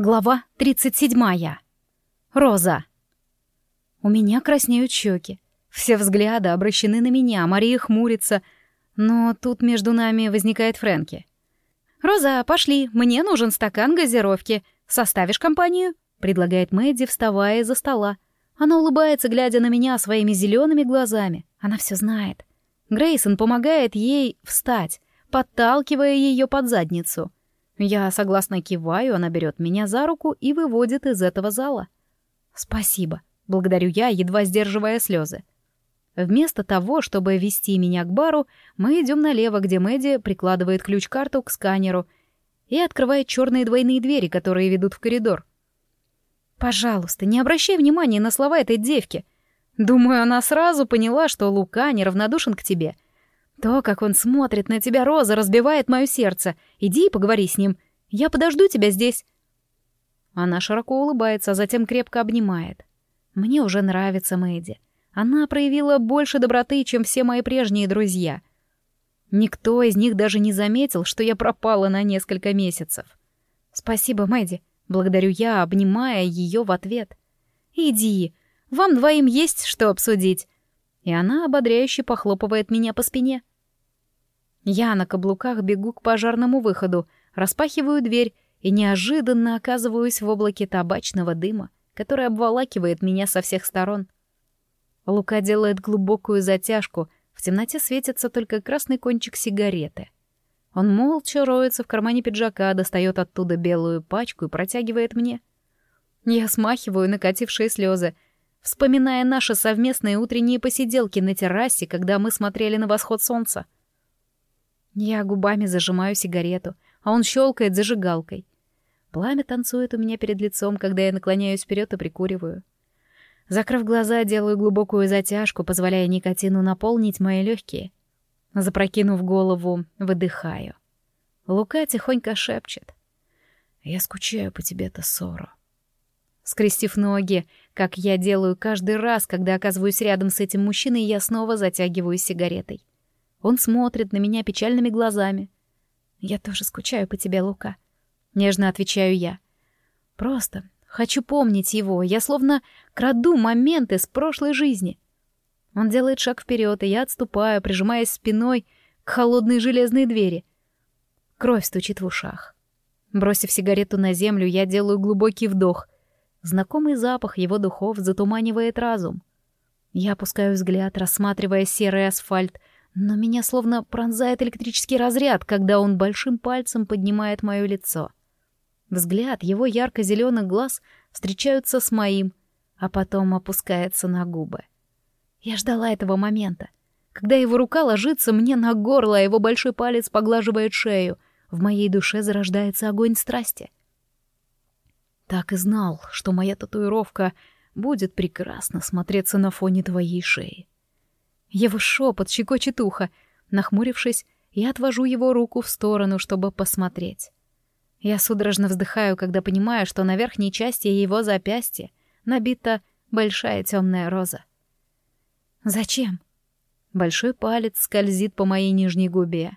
Глава 37. Роза. У меня краснеют щеки. Все взгляды обращены на меня, Мария хмурится. Но тут между нами возникает Фрэнки. «Роза, пошли, мне нужен стакан газировки. Составишь компанию?» — предлагает Мэдди, вставая из-за стола. Она улыбается, глядя на меня своими зелеными глазами. Она все знает. Грейсон помогает ей встать, подталкивая ее под задницу — я согласно киваю, она берет меня за руку и выводит из этого зала. «Спасибо», — благодарю я, едва сдерживая слезы. Вместо того, чтобы вести меня к бару, мы идем налево, где Мэдди прикладывает ключ-карту к сканеру и открывает черные двойные двери, которые ведут в коридор. «Пожалуйста, не обращай внимания на слова этой девки. Думаю, она сразу поняла, что Лука неравнодушен к тебе — то, как он смотрит на тебя, Роза, разбивает мое сердце. Иди и поговори с ним. Я подожду тебя здесь. Она широко улыбается, а затем крепко обнимает. Мне уже нравится Мэдди. Она проявила больше доброты, чем все мои прежние друзья. Никто из них даже не заметил, что я пропала на несколько месяцев. Спасибо, Мэдди. Благодарю я, обнимая ее в ответ. Иди, вам двоим есть что обсудить. И она ободряюще похлопывает меня по спине. Я на каблуках бегу к пожарному выходу, распахиваю дверь и неожиданно оказываюсь в облаке табачного дыма, который обволакивает меня со всех сторон. Лука делает глубокую затяжку, в темноте светится только красный кончик сигареты. Он молча роется в кармане пиджака, достает оттуда белую пачку и протягивает мне. Я смахиваю накатившие слезы, вспоминая наши совместные утренние посиделки на террасе, когда мы смотрели на восход солнца. Я губами зажимаю сигарету, а он щелкает зажигалкой. Пламя танцует у меня перед лицом, когда я наклоняюсь вперед и прикуриваю. Закрыв глаза, делаю глубокую затяжку, позволяя никотину наполнить мои легкие. Запрокинув голову, выдыхаю. Лука тихонько шепчет. «Я скучаю по тебе, Тессоро». Скрестив ноги, как я делаю каждый раз, когда оказываюсь рядом с этим мужчиной, я снова затягиваю сигаретой. Он смотрит на меня печальными глазами. «Я тоже скучаю по тебе, Лука», — нежно отвечаю я. «Просто хочу помнить его. Я словно краду моменты с прошлой жизни». Он делает шаг вперед, и я отступаю, прижимаясь спиной к холодной железной двери. Кровь стучит в ушах. Бросив сигарету на землю, я делаю глубокий вдох. Знакомый запах его духов затуманивает разум. Я опускаю взгляд, рассматривая серый асфальт, но меня словно пронзает электрический разряд, когда он большим пальцем поднимает мое лицо. Взгляд его ярко-зеленых глаз встречаются с моим, а потом опускается на губы. Я ждала этого момента. Когда его рука ложится мне на горло, а его большой палец поглаживает шею, в моей душе зарождается огонь страсти. Так и знал, что моя татуировка будет прекрасно смотреться на фоне твоей шеи. Его шепот щекочет ухо. Нахмурившись, я отвожу его руку в сторону, чтобы посмотреть. Я судорожно вздыхаю, когда понимаю, что на верхней части его запястья набита большая темная роза. «Зачем?» Большой палец скользит по моей нижней губе,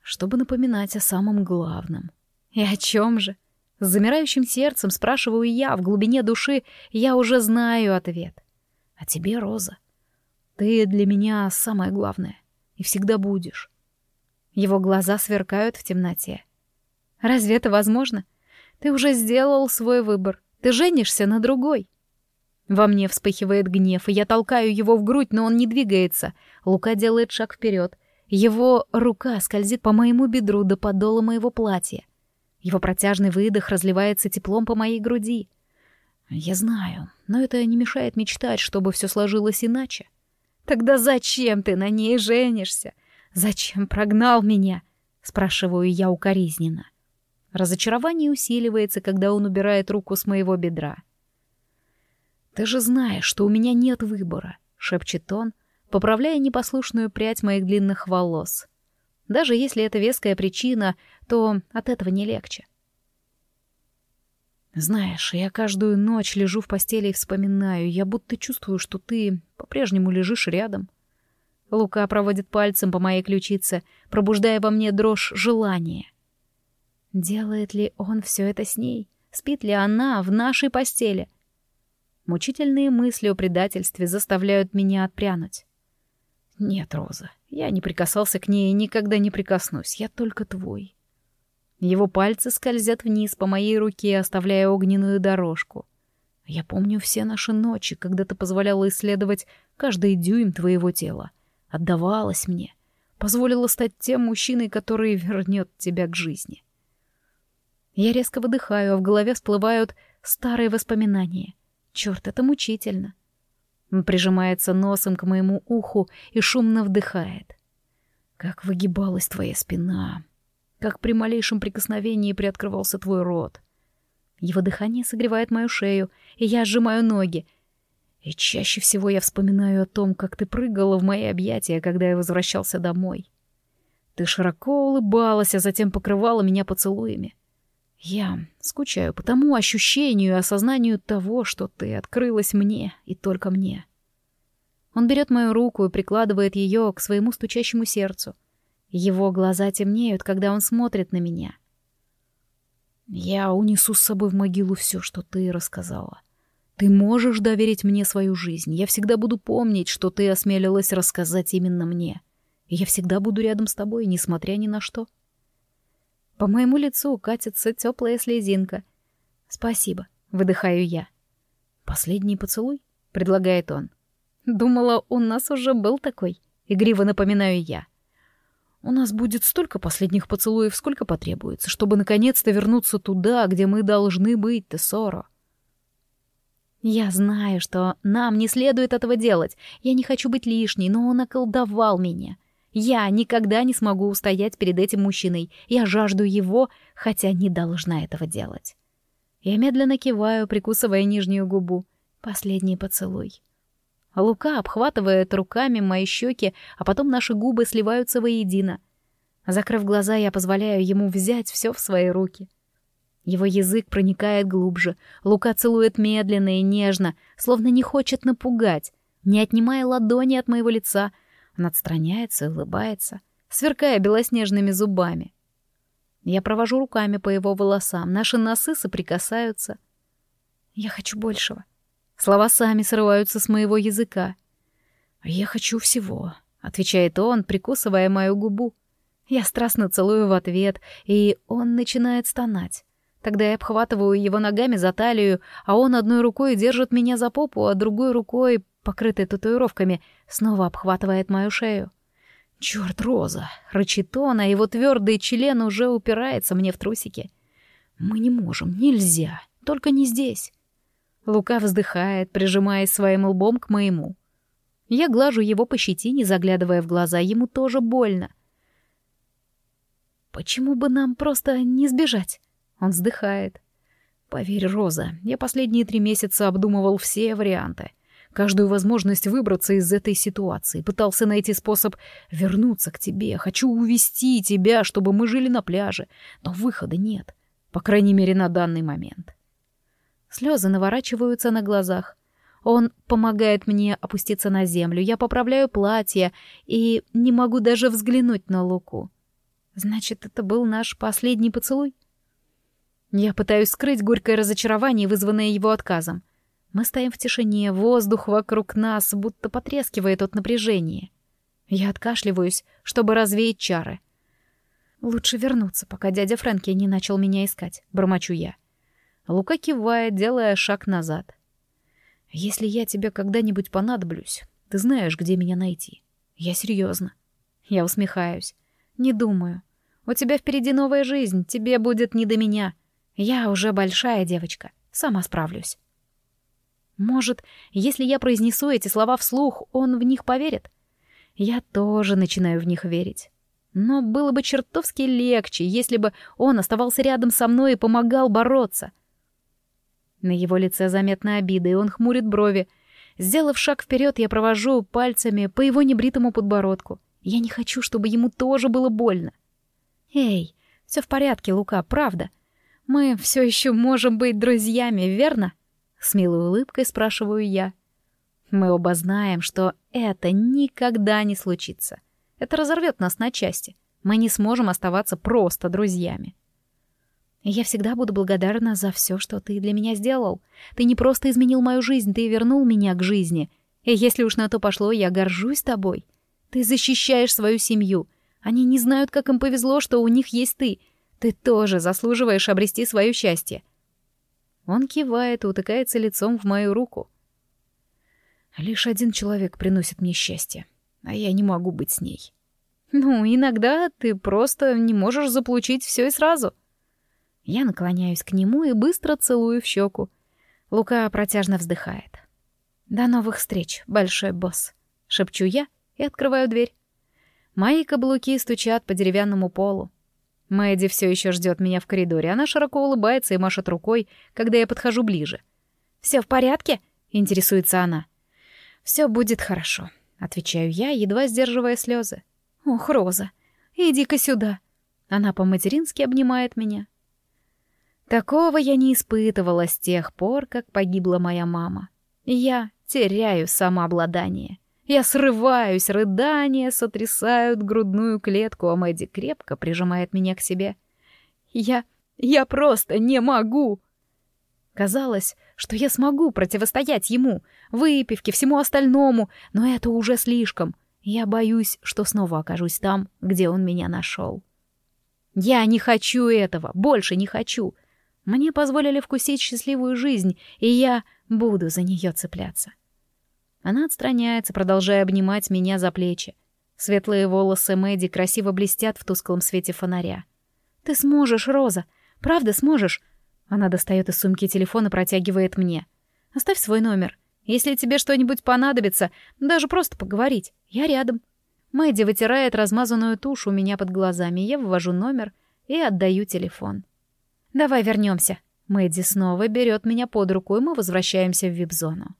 чтобы напоминать о самом главном. И о чем же? С замирающим сердцем спрашиваю я, в глубине души я уже знаю ответ. А тебе, Роза, ты для меня самое главное. И всегда будешь. Его глаза сверкают в темноте. Разве это возможно? Ты уже сделал свой выбор. Ты женишься на другой. Во мне вспыхивает гнев, и я толкаю его в грудь, но он не двигается. Лука делает шаг вперед. Его рука скользит по моему бедру до подола моего платья. Его протяжный выдох разливается теплом по моей груди. Я знаю, но это не мешает мечтать, чтобы все сложилось иначе. Тогда зачем ты на ней женишься? Зачем прогнал меня? Спрашиваю я укоризненно. Разочарование усиливается, когда он убирает руку с моего бедра. «Ты же знаешь, что у меня нет выбора», — шепчет он, поправляя непослушную прядь моих длинных волос. Даже если это веская причина, то от этого не легче. Знаешь, я каждую ночь лежу в постели и вспоминаю, я будто чувствую, что ты по-прежнему лежишь рядом. Лука проводит пальцем по моей ключице, пробуждая во мне дрожь желания. Делает ли он все это с ней? спит ли она в нашей постели. Мучительные мысли о предательстве заставляют меня отпрянуть. Нет, Роза, я не прикасался к ней и никогда не прикоснусь, я только твой. Его пальцы скользят вниз по моей руке, оставляя огненную дорожку. Я помню все наши ночи, когда ты позволяла исследовать каждый дюйм твоего тела. Отдавалась мне. Позволила стать тем мужчиной, который вернет тебя к жизни. Я резко выдыхаю, а в голове всплывают старые воспоминания. Черт, это мучительно. Прижимается носом к моему уху и шумно вдыхает. Как выгибалась твоя спина. Как при малейшем прикосновении приоткрывался твой рот. Его дыхание согревает мою шею, и я сжимаю ноги. И чаще всего я вспоминаю о том, как ты прыгала в мои объятия, когда я возвращался домой. Ты широко улыбалась, а затем покрывала меня поцелуями. Я скучаю по тому ощущению и осознанию того, что ты открылась мне и только мне. Он берет мою руку и прикладывает ее к своему стучащему сердцу. Его глаза темнеют, когда он смотрит на меня. Я унесу с собой в могилу все, что ты рассказала. Ты можешь доверить мне свою жизнь. Я всегда буду помнить, что ты осмелилась рассказать именно мне. И я всегда буду рядом с тобой, несмотря ни на что. — по моему лицу катится теплая слезинка. «Спасибо», — выдыхаю я. «Последний поцелуй?» — предлагает он. «Думала, у нас уже был такой», — игриво напоминаю я. «У нас будет столько последних поцелуев, сколько потребуется, чтобы наконец-то вернуться туда, где мы должны быть, Тессоро». Я знаю, что нам не следует этого делать. Я не хочу быть лишней, но он околдовал меня. Я никогда не смогу устоять перед этим мужчиной. Я жажду его, хотя не должна этого делать. Я медленно киваю, прикусывая нижнюю губу. Последний поцелуй. Лука обхватывает руками мои щеки, а потом наши губы сливаются воедино. Закрыв глаза, я позволяю ему взять все в свои руки. Его язык проникает глубже. Лука целует медленно и нежно, словно не хочет напугать, не отнимая ладони от моего лица — он отстраняется и улыбается, сверкая белоснежными зубами. Я провожу руками по его волосам, наши носы соприкасаются. Я хочу большего. Слова сами срываются с моего языка. «Я хочу всего», — отвечает он, прикусывая мою губу. Я страстно целую в ответ, и он начинает стонать. Тогда я обхватываю его ногами за талию, а он одной рукой держит меня за попу, а другой рукой покрытый татуировками, снова обхватывает мою шею. «Чёрт, Роза!» — рычит он, а его твердый член уже упирается мне в трусики. «Мы не можем, нельзя, только не здесь». Лука вздыхает, прижимаясь своим лбом к моему. Я глажу его по щетине, заглядывая в глаза, ему тоже больно. «Почему бы нам просто не сбежать?» Он вздыхает. «Поверь, Роза, я последние три месяца обдумывал все варианты каждую возможность выбраться из этой ситуации, пытался найти способ вернуться к тебе, хочу увести тебя, чтобы мы жили на пляже, но выхода нет, по крайней мере, на данный момент. Слезы наворачиваются на глазах. Он помогает мне опуститься на землю, я поправляю платье и не могу даже взглянуть на Луку. Значит, это был наш последний поцелуй? Я пытаюсь скрыть горькое разочарование, вызванное его отказом. Мы стоим в тишине, воздух вокруг нас будто потрескивает от напряжения. Я откашливаюсь, чтобы развеять чары. Лучше вернуться, пока дядя Фрэнки не начал меня искать, бормочу я. Лука кивает, делая шаг назад. Если я тебе когда-нибудь понадоблюсь, ты знаешь, где меня найти. Я серьезно. Я усмехаюсь. Не думаю. У тебя впереди новая жизнь, тебе будет не до меня. Я уже большая девочка, сама справлюсь. Может, если я произнесу эти слова вслух, он в них поверит? Я тоже начинаю в них верить. Но было бы чертовски легче, если бы он оставался рядом со мной и помогал бороться. На его лице заметна обида, и он хмурит брови. Сделав шаг вперед, я провожу пальцами по его небритому подбородку. Я не хочу, чтобы ему тоже было больно. Эй, все в порядке, Лука, правда. Мы все еще можем быть друзьями, верно? С милой улыбкой спрашиваю я. Мы оба знаем, что это никогда не случится. Это разорвет нас на части. Мы не сможем оставаться просто друзьями. Я всегда буду благодарна за все, что ты для меня сделал. Ты не просто изменил мою жизнь, ты вернул меня к жизни. И если уж на то пошло, я горжусь тобой. Ты защищаешь свою семью. Они не знают, как им повезло, что у них есть ты. Ты тоже заслуживаешь обрести свое счастье. Он кивает и утыкается лицом в мою руку. Лишь один человек приносит мне счастье, а я не могу быть с ней. Ну, иногда ты просто не можешь заполучить все и сразу. Я наклоняюсь к нему и быстро целую в щеку. Лука протяжно вздыхает. «До новых встреч, большой босс», — шепчу я и открываю дверь. Мои каблуки стучат по деревянному полу. Мэдди все еще ждет меня в коридоре. Она широко улыбается и машет рукой, когда я подхожу ближе. Все в порядке?» — интересуется она. Все будет хорошо», — отвечаю я, едва сдерживая слезы. «Ох, Роза, иди-ка сюда». Она по-матерински обнимает меня. Такого я не испытывала с тех пор, как погибла моя мама. Я теряю самообладание. Я срываюсь, рыдания сотрясают грудную клетку, а Мэдди крепко прижимает меня к себе. Я... я просто не могу! Казалось, что я смогу противостоять ему, выпивке, всему остальному, но это уже слишком. Я боюсь, что снова окажусь там, где он меня нашел. Я не хочу этого, больше не хочу. Мне позволили вкусить счастливую жизнь, и я буду за нее цепляться. Она отстраняется, продолжая обнимать меня за плечи. Светлые волосы Мэдди красиво блестят в тусклом свете фонаря. «Ты сможешь, Роза! Правда сможешь?» Она достает из сумки телефон и протягивает мне. «Оставь свой номер. Если тебе что-нибудь понадобится, даже просто поговорить, я рядом». Мэдди вытирает размазанную тушь у меня под глазами. Я ввожу номер и отдаю телефон. «Давай вернемся. Мэдди снова берет меня под руку, и мы возвращаемся в вип-зону.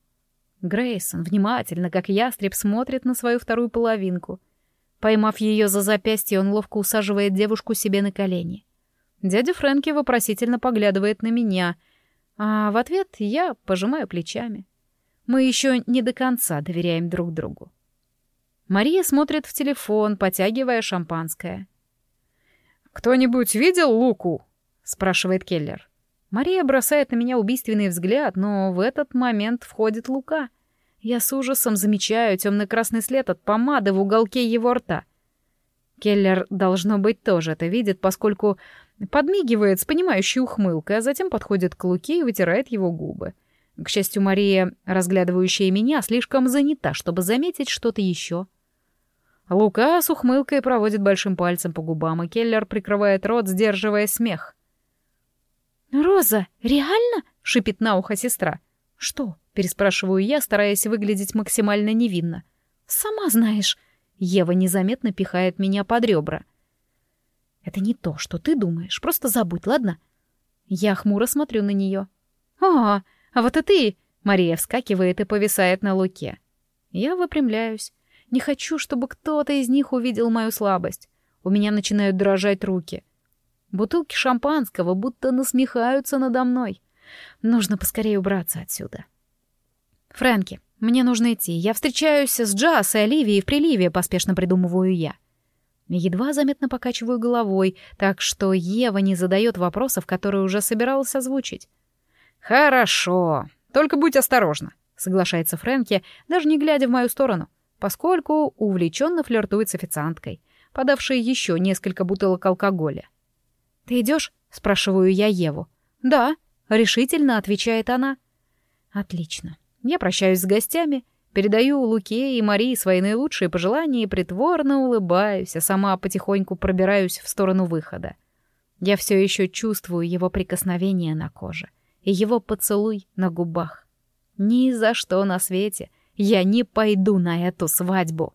Грейсон внимательно, как ястреб, смотрит на свою вторую половинку. Поймав ее за запястье, он ловко усаживает девушку себе на колени. Дядя Фрэнки вопросительно поглядывает на меня, а в ответ я пожимаю плечами. Мы еще не до конца доверяем друг другу. Мария смотрит в телефон, потягивая шампанское. «Кто-нибудь видел Луку?» — спрашивает Келлер. Мария бросает на меня убийственный взгляд, но в этот момент входит Лука. Я с ужасом замечаю темно-красный след от помады в уголке его рта. Келлер, должно быть, тоже это видит, поскольку подмигивает с понимающей ухмылкой, а затем подходит к Луке и вытирает его губы. К счастью, Мария, разглядывающая меня, слишком занята, чтобы заметить что-то еще. Лука с ухмылкой проводит большим пальцем по губам, и Келлер прикрывает рот, сдерживая смех. «Роза, реально?» — шипит на ухо сестра. «Что?» — переспрашиваю я, стараясь выглядеть максимально невинно. «Сама знаешь». Ева незаметно пихает меня под ребра. «Это не то, что ты думаешь. Просто забудь, ладно?» Я хмуро смотрю на нее. «А, а вот и ты!» Мария вскакивает и повисает на луке. Я выпрямляюсь. Не хочу, чтобы кто-то из них увидел мою слабость. У меня начинают дрожать руки. Бутылки шампанского будто насмехаются надо мной. Нужно поскорее убраться отсюда. «Фрэнки, мне нужно идти. Я встречаюсь с Джаз и Оливией в приливе», — поспешно придумываю я. Едва заметно покачиваю головой, так что Ева не задает вопросов, которые уже собиралась озвучить. «Хорошо. Только будь осторожна», — соглашается Фрэнки, даже не глядя в мою сторону, поскольку увлеченно флиртует с официанткой, подавшей еще несколько бутылок алкоголя. «Ты идешь? спрашиваю я Еву. «Да», — решительно отвечает она. «Отлично. Я прощаюсь с гостями, передаю Луке и Марии свои наилучшие пожелания и притворно улыбаюсь, а сама потихоньку пробираюсь в сторону выхода. Я все еще чувствую его прикосновение на коже и его поцелуй на губах. Ни за что на свете я не пойду на эту свадьбу.